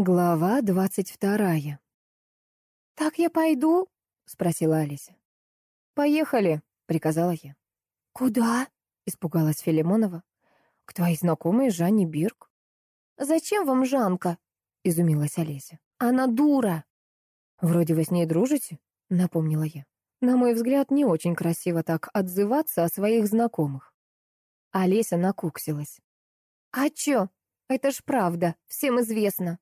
Глава двадцать вторая. «Так я пойду?» — спросила Алися. «Поехали», — приказала я. «Куда?» — испугалась Филимонова. «К твоей знакомой Жанне Бирк». «Зачем вам Жанка?» — изумилась Олеся. «Она дура». «Вроде вы с ней дружите?» — напомнила я. На мой взгляд, не очень красиво так отзываться о своих знакомых. Олеся накуксилась. «А чё? Это ж правда, всем известно.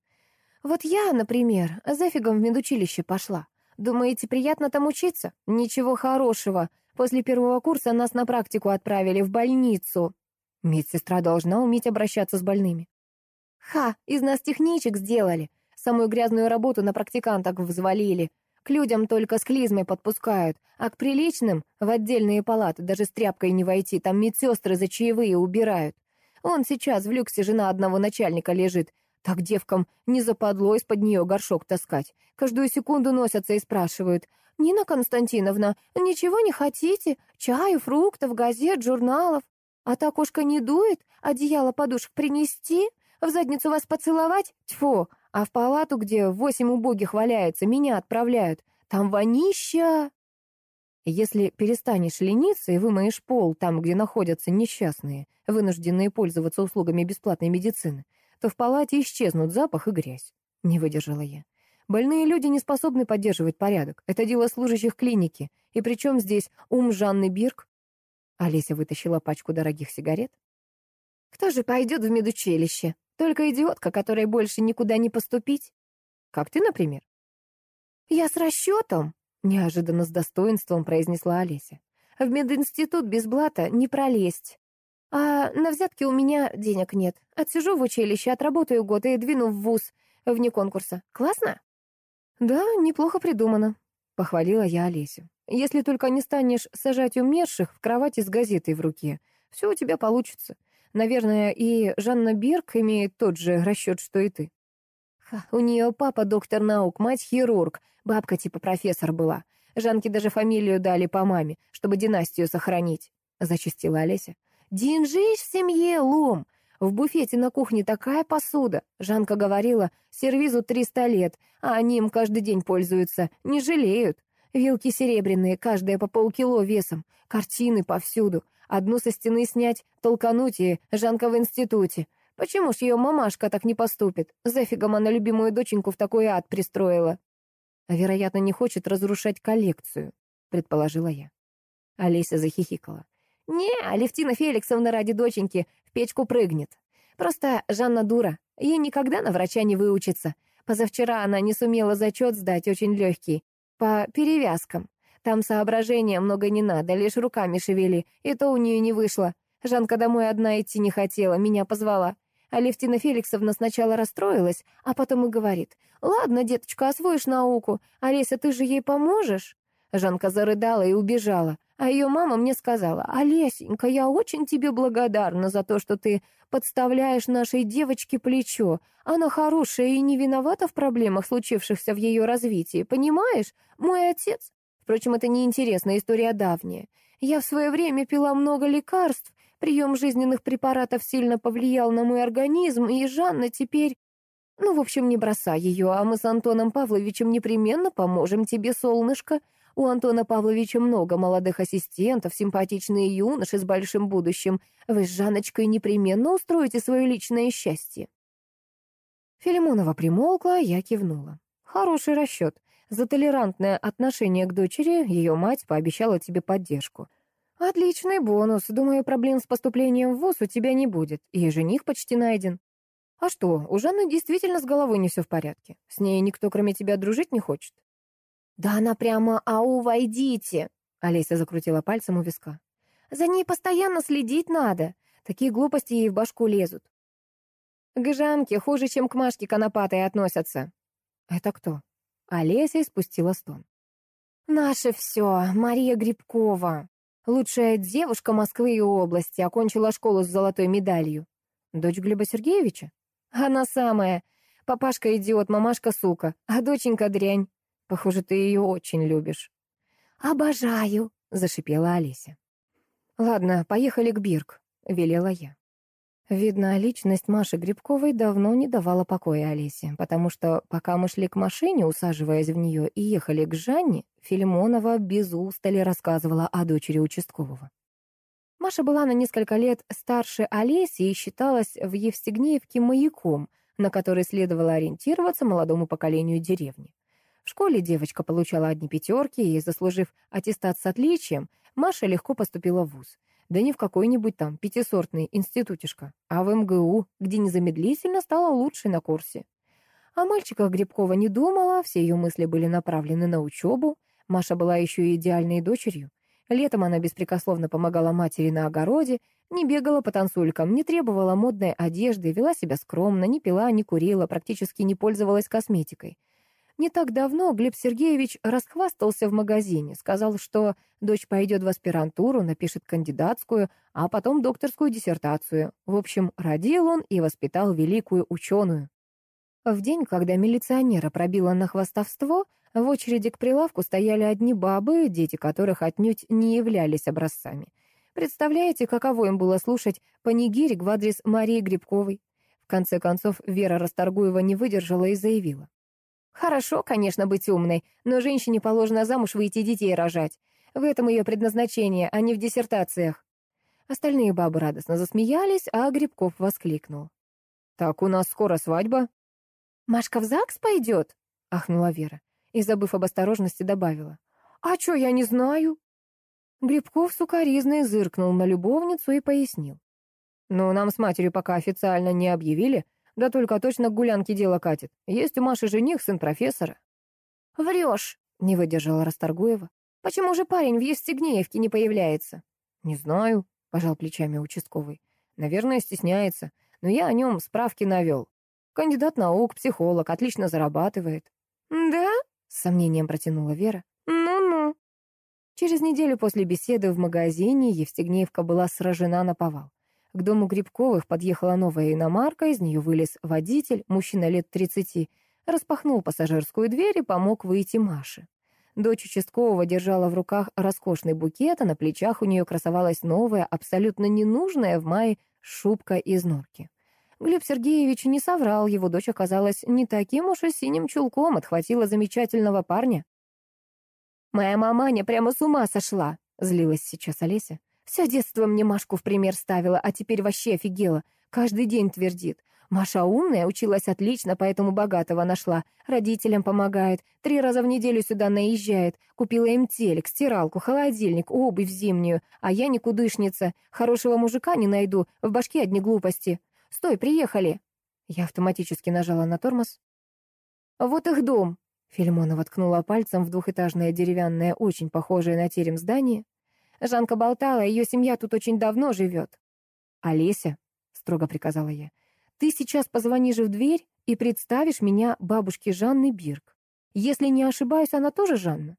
Вот я, например, зафигом в медучилище пошла. Думаете, приятно там учиться? Ничего хорошего. После первого курса нас на практику отправили в больницу. Медсестра должна уметь обращаться с больными. Ха, из нас техничек сделали. Самую грязную работу на практиканток взвалили. К людям только с клизмой подпускают, а к приличным в отдельные палаты даже с тряпкой не войти, там медсестры за чаевые убирают. Он сейчас в люксе жена одного начальника лежит, так девкам не западло из-под нее горшок таскать. Каждую секунду носятся и спрашивают. «Нина Константиновна, ничего не хотите? Чаю, фруктов, газет, журналов? А так ушко не дует? Одеяло, подушек принести? В задницу вас поцеловать? Тьфу! А в палату, где восемь убогих валяется, меня отправляют. Там вонища!» Если перестанешь лениться и вымоешь пол там, где находятся несчастные, вынужденные пользоваться услугами бесплатной медицины, то в палате исчезнут запах и грязь. Не выдержала я. Больные люди не способны поддерживать порядок. Это дело служащих клиники. И причем здесь ум Жанны Бирк? Олеся вытащила пачку дорогих сигарет. Кто же пойдет в медучилище? Только идиотка, которой больше никуда не поступить. Как ты, например? Я с расчетом, неожиданно с достоинством произнесла Олеся. В мединститут без блата не пролезть. А на взятки у меня денег нет. Отсижу в училище, отработаю год и двину в вуз вне конкурса. Классно? Да, неплохо придумано, похвалила я Олесю. Если только не станешь сажать умерших в кровати с газетой в руке, все у тебя получится. Наверное, и Жанна Бирк имеет тот же расчет, что и ты. Ха, у нее папа доктор наук, мать хирург, бабка типа профессор была. Жанке даже фамилию дали по маме, чтобы династию сохранить, — зачастила Олеся. Деньжищ в семье, лом. В буфете на кухне такая посуда. Жанка говорила, сервизу 300 лет, а они им каждый день пользуются, не жалеют. Вилки серебряные, каждая по полкило весом. Картины повсюду. Одну со стены снять, толкануть и Жанка в институте. Почему ж ее мамашка так не поступит? Зафигом она любимую доченьку в такой ад пристроила. Вероятно, не хочет разрушать коллекцию, предположила я. Олеся захихикала. «Не, Алевтина Феликсовна ради доченьки в печку прыгнет. Просто Жанна дура, ей никогда на врача не выучится. Позавчера она не сумела зачет сдать, очень легкий, по перевязкам. Там соображения много не надо, лишь руками шевели, и то у нее не вышло. Жанка домой одна идти не хотела, меня позвала. Алевтина Феликсовна сначала расстроилась, а потом и говорит, «Ладно, деточка, освоишь науку. Олеся, ты же ей поможешь?» Жанка зарыдала и убежала. А ее мама мне сказала, «Олесенька, я очень тебе благодарна за то, что ты подставляешь нашей девочке плечо. Она хорошая и не виновата в проблемах, случившихся в ее развитии. Понимаешь? Мой отец...» Впрочем, это неинтересная история давняя. Я в свое время пила много лекарств, прием жизненных препаратов сильно повлиял на мой организм, и Жанна теперь... Ну, в общем, не бросай ее, а мы с Антоном Павловичем непременно поможем тебе, солнышко. У Антона Павловича много молодых ассистентов, симпатичные юноши с большим будущим. Вы с Жанночкой непременно устроите свое личное счастье». Филимонова примолкла, я кивнула. «Хороший расчет. За толерантное отношение к дочери ее мать пообещала тебе поддержку. Отличный бонус. Думаю, проблем с поступлением в ВУЗ у тебя не будет. И жених почти найден. А что, у Жанны действительно с головой не все в порядке. С ней никто, кроме тебя, дружить не хочет. «Да она прямо «ау, войдите!» Олеся закрутила пальцем у виска. «За ней постоянно следить надо. Такие глупости ей в башку лезут». «К Жанке хуже, чем к Машке Конопатой относятся». «Это кто?» Олеся испустила стон. «Наше все, Мария Грибкова. Лучшая девушка Москвы и области, окончила школу с золотой медалью. Дочь Глеба Сергеевича? Она самая. Папашка идиот, мамашка сука, а доченька дрянь. Похоже, ты ее очень любишь». «Обожаю», — зашипела Олеся. «Ладно, поехали к Бирк», — велела я. Видно, личность Маши Грибковой давно не давала покоя Олесе, потому что, пока мы шли к машине, усаживаясь в нее, и ехали к Жанне, Филимонова без устали рассказывала о дочери участкового. Маша была на несколько лет старше Олеси и считалась в Евстигнеевке маяком, на который следовало ориентироваться молодому поколению деревни. В школе девочка получала одни пятерки, и, заслужив аттестат с отличием, Маша легко поступила в вуз. Да не в какой-нибудь там пятисортный институтишко, а в МГУ, где незамедлительно стала лучшей на курсе. О мальчиках Грибкова не думала, все ее мысли были направлены на учебу. Маша была еще и идеальной дочерью. Летом она беспрекословно помогала матери на огороде, не бегала по танцулькам, не требовала модной одежды, вела себя скромно, не пила, не курила, практически не пользовалась косметикой. Не так давно Глеб Сергеевич расхвастался в магазине, сказал, что дочь пойдет в аспирантуру, напишет кандидатскую, а потом докторскую диссертацию. В общем, родил он и воспитал великую ученую. В день, когда милиционера пробило на хвастовство, в очереди к прилавку стояли одни бабы, дети которых отнюдь не являлись образцами. Представляете, каково им было слушать панигирик в адрес Марии Грибковой? В конце концов, Вера Расторгуева не выдержала и заявила. Хорошо, конечно, быть умной, но женщине положено замуж выйти детей рожать. В этом ее предназначение, а не в диссертациях. Остальные бабы радостно засмеялись, а Грибков воскликнул. «Так у нас скоро свадьба». «Машка в ЗАГС пойдет?» — ахнула Вера. И, забыв об осторожности, добавила. «А чё, я не знаю?» Грибков сукоризный зыркнул на любовницу и пояснил. «Ну, нам с матерью пока официально не объявили, да только точно к гулянке дело катит. Есть у Маши жених, сын профессора. Врешь, не выдержала Расторгуева. Почему же парень в Евстигнеевке не появляется? Не знаю, пожал плечами участковый. Наверное, стесняется. Но я о нем справки навел. Кандидат наук, психолог, отлично зарабатывает. Да? С сомнением протянула Вера. Ну-ну. Через неделю после беседы в магазине Евстигнеевка была сражена на повал. К дому Грибковых подъехала новая иномарка, из нее вылез водитель, мужчина лет 30, распахнул пассажирскую дверь и помог выйти Маше. Дочь участкового держала в руках роскошный букет, а на плечах у нее красовалась новая, абсолютно ненужная в мае шубка из норки. Глеб Сергеевич не соврал, его дочь оказалась не таким уж и синим чулком, отхватила замечательного парня. «Моя маманя прямо с ума сошла», — злилась сейчас Олеся. Все детство мне Машку в пример ставила, а теперь вообще офигела. Каждый день твердит. Маша умная, училась отлично, поэтому богатого нашла. Родителям помогает. Три раза в неделю сюда наезжает. Купила им телек, стиралку, холодильник, обувь зимнюю. А я никудышница. Хорошего мужика не найду. В башке одни глупости. Стой, приехали. Я автоматически нажала на тормоз. Вот их дом. Филимонова ткнула пальцем в двухэтажное деревянное, очень похожее на терем здание. Жанка болтала, ее семья тут очень давно живет. «Олеся», — строго приказала я, — «ты сейчас позвонишь в дверь и представишь меня бабушке Жанны Бирк. Если не ошибаюсь, она тоже Жанна?»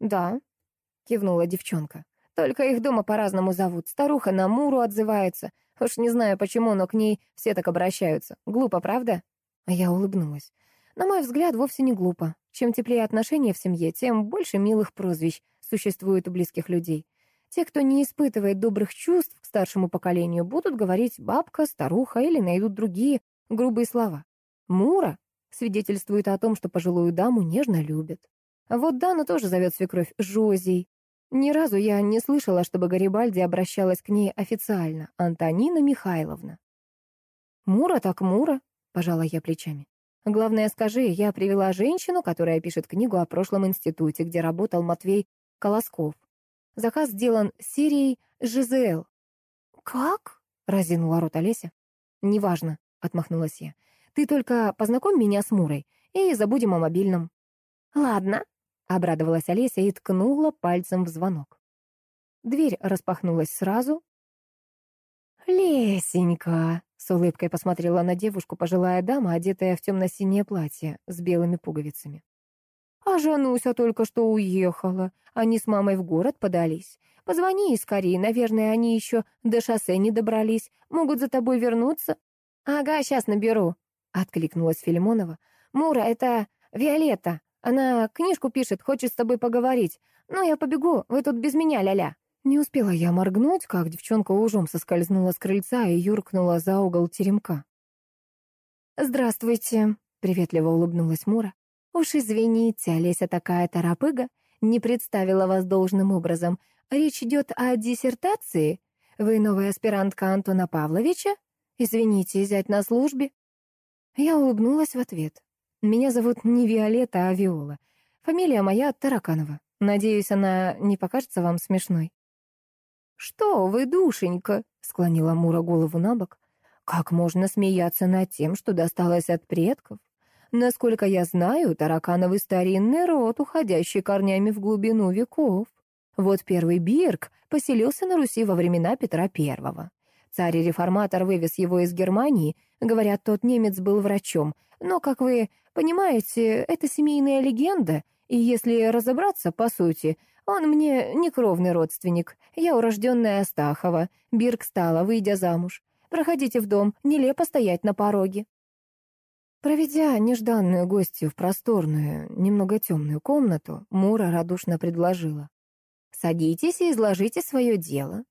«Да», — кивнула девчонка. «Только их дома по-разному зовут. Старуха на Муру отзывается. Уж не знаю почему, но к ней все так обращаются. Глупо, правда?» Я улыбнулась. На мой взгляд, вовсе не глупо. Чем теплее отношения в семье, тем больше милых прозвищ существует у близких людей. Те, кто не испытывает добрых чувств к старшему поколению, будут говорить «бабка», «старуха» или найдут другие грубые слова. «Мура» свидетельствует о том, что пожилую даму нежно любят. Вот Дана тоже зовет свекровь Жозей. Ни разу я не слышала, чтобы Гарибальди обращалась к ней официально. Антонина Михайловна. «Мура так Мура», — пожала я плечами. «Главное, скажи, я привела женщину, которая пишет книгу о прошлом институте, где работал Матвей Колосков. Заказ сделан серией «ЖЗЛ». «Как?» — разинула рот Олеся. «Неважно», — отмахнулась я. «Ты только познакомь меня с Мурой и забудем о мобильном». «Ладно», — обрадовалась Олеся и ткнула пальцем в звонок. Дверь распахнулась сразу. «Лесенька!» — с улыбкой посмотрела на девушку пожилая дама, одетая в темно-синее платье с белыми пуговицами. А Жануся только что уехала. Они с мамой в город подались. Позвони ей скорее, наверное, они еще до шоссе не добрались. Могут за тобой вернуться. Ага, сейчас наберу, — откликнулась Филимонова. Мура, это Виолетта. Она книжку пишет, хочет с тобой поговорить. Ну, я побегу, вы тут без меня, ля-ля. Не успела я моргнуть, как девчонка ужом соскользнула с крыльца и юркнула за угол теремка. «Здравствуйте», — приветливо улыбнулась Мура. «Уж извините, Олеся такая торопыга, не представила вас должным образом. Речь идет о диссертации? Вы новая аспирантка Антона Павловича? Извините, зять на службе?» Я улыбнулась в ответ. «Меня зовут не Виолетта, а Виола. Фамилия моя Тараканова. Надеюсь, она не покажется вам смешной». «Что вы, душенька?» — склонила Мура голову на бок. «Как можно смеяться над тем, что досталось от предков? Насколько я знаю, таракановый старинный род, уходящий корнями в глубину веков. Вот первый Бирк поселился на Руси во времена Петра I. Царь-реформатор вывез его из Германии. Говорят, тот немец был врачом. Но, как вы понимаете, это семейная легенда, и если разобраться по сути, он мне не кровный родственник. Я урожденная Астахова. Бирк стала, выйдя замуж. Проходите в дом, нелепо стоять на пороге». Проведя нежданную гостью в просторную, немного темную комнату, Мура радушно предложила. «Садитесь и изложите свое дело».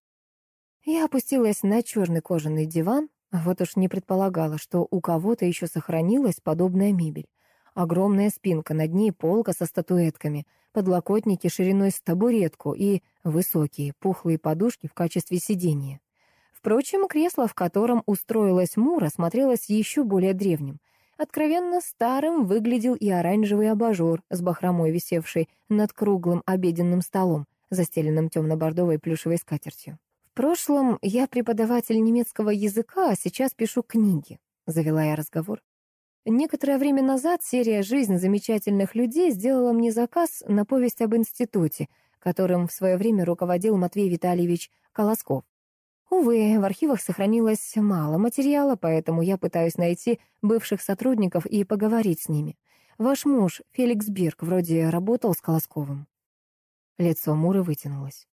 Я опустилась на черный кожаный диван, вот уж не предполагала, что у кого-то еще сохранилась подобная мебель. Огромная спинка, над ней полка со статуэтками, подлокотники шириной с табуретку и высокие, пухлые подушки в качестве сидения. Впрочем, кресло, в котором устроилась Мура, смотрелось еще более древним. Откровенно старым выглядел и оранжевый абажур с бахромой, висевший над круглым обеденным столом, застеленным темно-бордовой плюшевой скатертью. «В прошлом я преподаватель немецкого языка, а сейчас пишу книги», — завела я разговор. Некоторое время назад серия «Жизнь замечательных людей» сделала мне заказ на повесть об институте, которым в свое время руководил Матвей Витальевич Колосков. Увы, в архивах сохранилось мало материала, поэтому я пытаюсь найти бывших сотрудников и поговорить с ними. Ваш муж, Феликс Бирк, вроде работал с Колосковым. Лицо Муры вытянулось.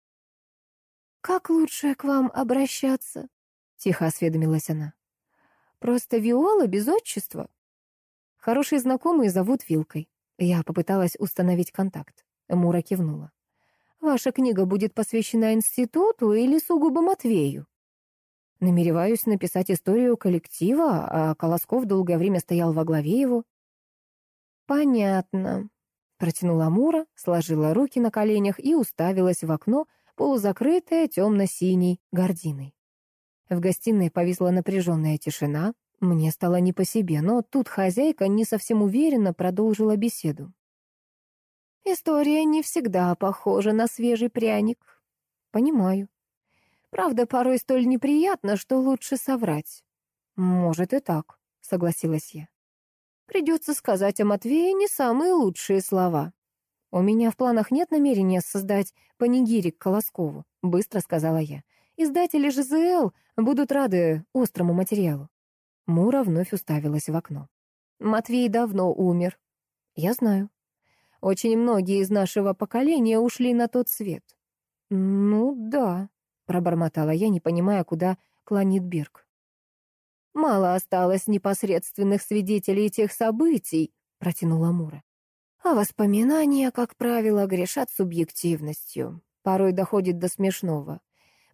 «Как лучше к вам обращаться?» — тихо осведомилась она. «Просто Виола без отчества?» Хорошие знакомые зовут Вилкой. Я попыталась установить контакт. Мура кивнула. «Ваша книга будет посвящена институту или сугубо Матвею?» Намереваюсь написать историю коллектива, а Колосков долгое время стоял во главе его. «Понятно», — протянула Мура, сложила руки на коленях и уставилась в окно, полузакрытое темно-синей гординой. В гостиной повисла напряженная тишина, мне стало не по себе, но тут хозяйка не совсем уверенно продолжила беседу. История не всегда похожа на свежий пряник. Понимаю. Правда, порой столь неприятно, что лучше соврать. Может и так, согласилась я. Придется сказать о Матвее не самые лучшие слова. У меня в планах нет намерения создать панигирик Колоскову, быстро сказала я. Издатели ЖЗЛ будут рады острому материалу. Мура вновь уставилась в окно. «Матвей давно умер». «Я знаю. Очень многие из нашего поколения ушли на тот свет». «Ну да», — пробормотала я, не понимая, куда клонит Бирк. «Мало осталось непосредственных свидетелей тех событий», — протянула Мура. «А воспоминания, как правило, грешат субъективностью. Порой доходит до смешного.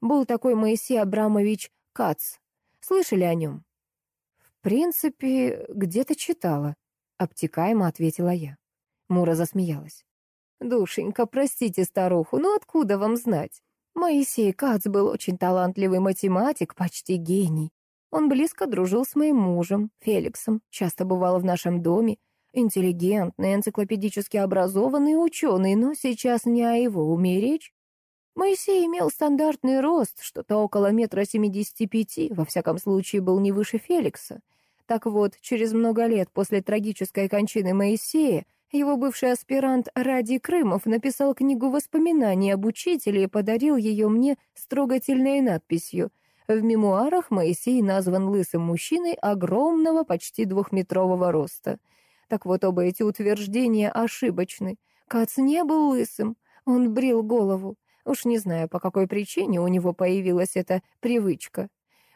Был такой Моисей Абрамович Кац. Слышали о нем?» принципе, где-то читала», — обтекаемо ответила я. Мура засмеялась. «Душенька, простите старуху, но откуда вам знать? Моисей Кац был очень талантливый математик, почти гений. Он близко дружил с моим мужем, Феликсом, часто бывал в нашем доме. Интеллигентный, энциклопедически образованный ученый, но сейчас не о его уме речь. Моисей имел стандартный рост, что-то около метра семидесяти пяти, во всяком случае был не выше Феликса. Так вот, через много лет после трагической кончины Моисея его бывший аспирант Ради Крымов написал книгу воспоминаний об учителе и подарил ее мне с трогательной надписью. В мемуарах Моисей назван лысым мужчиной огромного, почти двухметрового роста. Так вот, оба эти утверждения ошибочны. Кац не был лысым, он брил голову. Уж не знаю, по какой причине у него появилась эта привычка.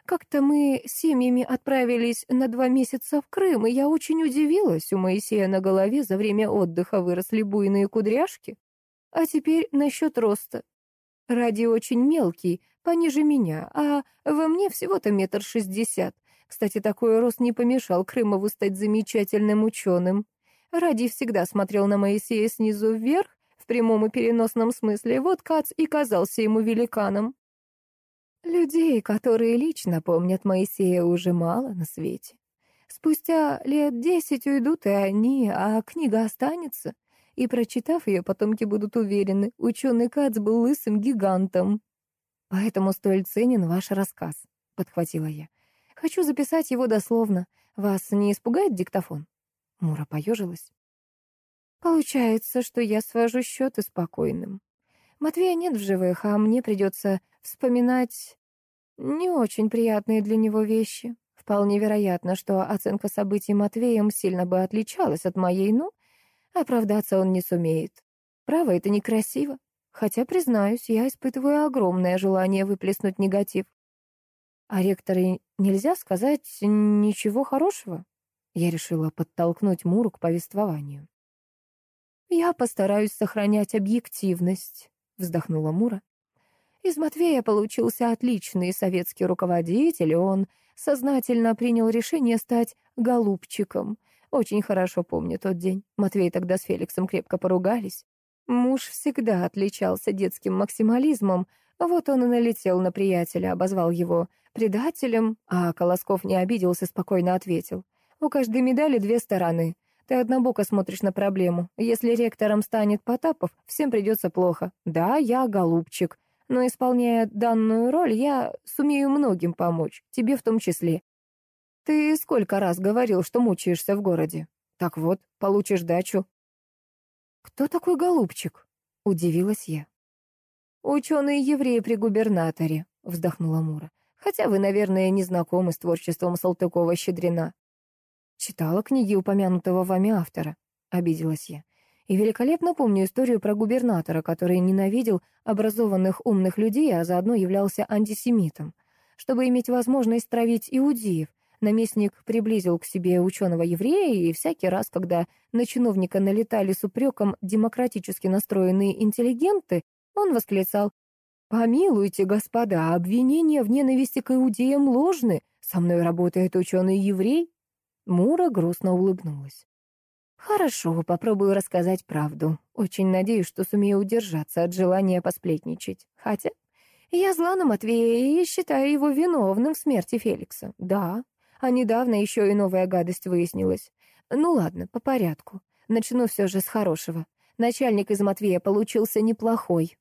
Как-то мы с семьями отправились на два месяца в Крым, и я очень удивилась. У Моисея на голове за время отдыха выросли буйные кудряшки. А теперь насчет роста. Ради очень мелкий, пониже меня, а во мне всего-то метр шестьдесят. Кстати, такой рост не помешал Крымову стать замечательным ученым. Ради всегда смотрел на Моисея снизу вверх, в прямом и переносном смысле, вот Кац и казался ему великаном. Людей, которые лично помнят Моисея, уже мало на свете. Спустя лет десять уйдут и они, а книга останется. И, прочитав ее, потомки будут уверены, ученый Кац был лысым гигантом. «Поэтому столь ценен ваш рассказ», — подхватила я. «Хочу записать его дословно. Вас не испугает диктофон?» Мура поежилась. «Получается, что я свожу счеты спокойным. Матвея нет в живых, а мне придется вспоминать не очень приятные для него вещи. Вполне вероятно, что оценка событий Матвеем сильно бы отличалась от моей, но оправдаться он не сумеет. Право, это некрасиво. Хотя, признаюсь, я испытываю огромное желание выплеснуть негатив. А ректоры нельзя сказать ничего хорошего? Я решила подтолкнуть Муру к повествованию. «Я постараюсь сохранять объективность», — вздохнула Мура. Из Матвея получился отличный советский руководитель, он сознательно принял решение стать голубчиком. Очень хорошо помню тот день. Матвей тогда с Феликсом крепко поругались. Муж всегда отличался детским максимализмом, вот он и налетел на приятеля, обозвал его предателем, а Колосков не обиделся, спокойно ответил. «У каждой медали две стороны. Ты однобоко смотришь на проблему. Если ректором станет Потапов, всем придется плохо. Да, я голубчик, но, исполняя данную роль, я сумею многим помочь, тебе в том числе. Ты сколько раз говорил, что мучаешься в городе? Так вот, получишь дачу. Кто такой голубчик? Удивилась я. Ученый еврей при губернаторе, вздохнула Мура. Хотя вы, наверное, не знакомы с творчеством Салтыкова-Щедрина. Читала книги упомянутого вами автора, обиделась я. И великолепно помню историю про губернатора, который ненавидел образованных умных людей, а заодно являлся антисемитом. Чтобы иметь возможность травить иудеев, наместник приблизил к себе ученого-еврея, и всякий раз, когда на чиновника налетали с упреком демократически настроенные интеллигенты, он восклицал «Помилуйте, господа, обвинения в ненависти к иудеям ложны. Со мной работает ученый-еврей». Мура грустно улыбнулась. Хорошо, попробую рассказать правду. Очень надеюсь, что сумею удержаться от желания посплетничать. Хотя я зла на Матвея и считаю его виновным в смерти Феликса. Да, а недавно еще и новая гадость выяснилась. Ну ладно, по порядку. Начну все же с хорошего. Начальник из Матвея получился неплохой.